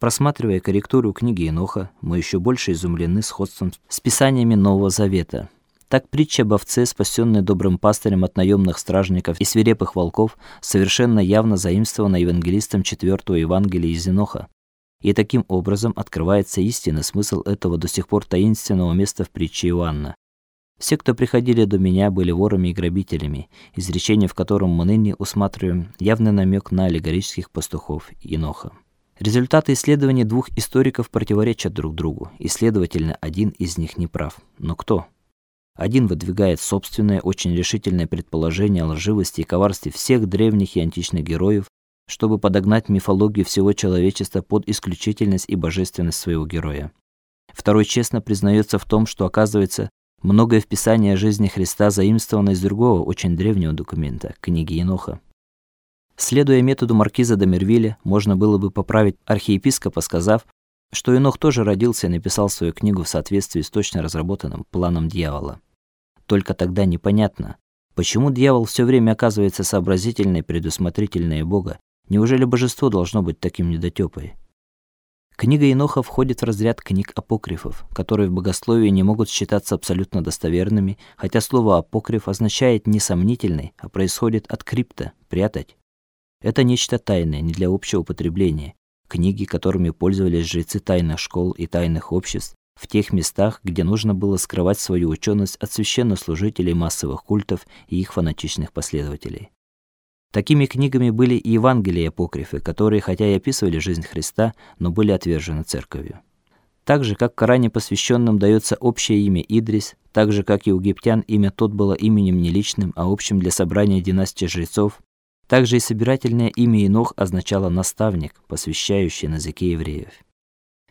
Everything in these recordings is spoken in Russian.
Просматривая корректуру книги Еноха, мы еще больше изумлены сходством с писаниями Нового Завета. Так притча об овце, спасенной добрым пастырем от наемных стражников и свирепых волков, совершенно явно заимствована евангелистом четвертого Евангелия из Еноха. И таким образом открывается истинный смысл этого до сих пор таинственного места в притче Иоанна. Все, кто приходили до меня, были ворами и грабителями, изречение в котором мы ныне усматриваем явный намек на аллегорических пастухов Еноха. Результаты исследований двух историков противоречат друг другу, и, следовательно, один из них не прав. Но кто? Один выдвигает собственное, очень решительное предположение о лживости и коварстве всех древних и античных героев, чтобы подогнать мифологию всего человечества под исключительность и божественность своего героя. Второй честно признается в том, что оказывается многое в Писании о жизни Христа заимствовано из другого, очень древнего документа книги Еноха. Следуя методу маркиза де Мервиля, можно было бы поправить архиепископа, сказав, что Енох тоже родился и написал свою книгу в соответствии с точно разработанным планом дьявола. Только тогда непонятно, почему дьявол все время оказывается сообразительной, предусмотрительной Бога. Неужели божество должно быть таким недотёпой? Книга Еноха входит в разряд книг апокрифов, которые в богословии не могут считаться абсолютно достоверными, хотя слово апокриф означает не сомнительный, а происходит от крипта прятать. Это нечто тайное, не для общего употребления. Книги, которыми пользовались жрецы тайных школ и тайных обществ, в тех местах, где нужно было скрывать свою ученость от священнослужителей массовых культов и их фанатичных последователей. Такими книгами были и Евангелия апокрифы, которые хотя и описывали жизнь Христа, но были отвержены церковью. Так же, как Коране посвященном дается общее имя Идрис, так же, как и у египтян имя тот было именем не личным, а общим для собрания династии жрецов, также и собирательное имя Енох означало наставник, посвящающий на языке евреев.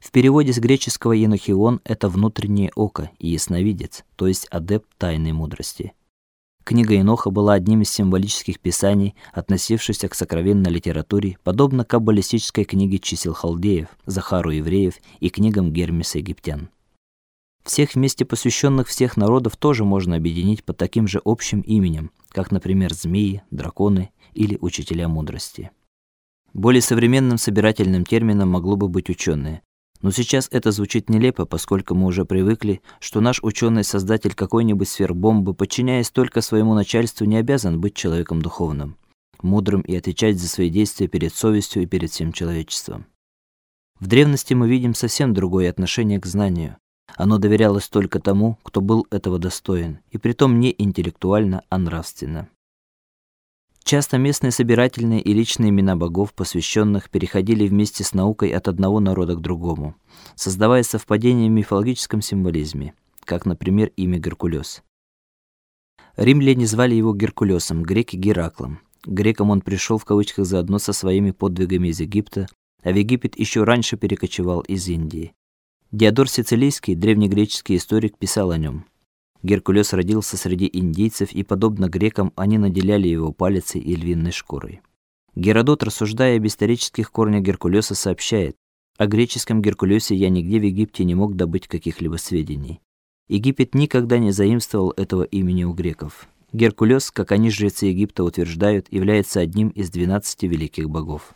В переводе с греческого Енохион это внутреннее око и ясновидец, то есть адепт тайной мудрости. Книга Еноха была одним из символических писаний, относившихся к сокровенной литературе, подобно каббалистической книге чисел халдеев, Захару евреев и книгам Гермеса египтян. Всех вместе посвященных всех народов тоже можно объединить под таким же общим именем, как, например, змеи, драконы или учителя мудрости. Более современным собирательным термином могло бы быть ученые. Но сейчас это звучит нелепо, поскольку мы уже привыкли, что наш ученый-создатель какой-нибудь сверхбомбы, подчиняясь только своему начальству, не обязан быть человеком духовным, мудрым и отвечать за свои действия перед совестью и перед всем человечеством. В древности мы видим совсем другое отношение к знанию. Оно доверялось только тому, кто был этого достоин, и притом не интеллектуально, а нравственно. Часто местные собирательные и личные имена богов, посвященных, переходили вместе с наукой от одного народа к другому, создавая совпадения в мифологическом символизме, как, например, имя Геркулес. Римляне звали его Геркулесом, греки Гераклом. грекам он пришел в кавычках заодно со своими подвигами из Египта, а в Египет еще раньше перекочевал из Индии. Диодор Сицилийский, древнегреческий историк, писал о нем. Геркулес родился среди индейцев, и подобно грекам, они наделяли его палицей и львиной шкурой. Геродот, рассуждая об исторических корнях Геркулеса, сообщает: "О греческом Геркулесе я нигде в Египте не мог добыть каких-либо сведений. Египет никогда не заимствовал этого имени у греков. Геркулес, как они жрецы Египта утверждают, является одним из двенадцати великих богов".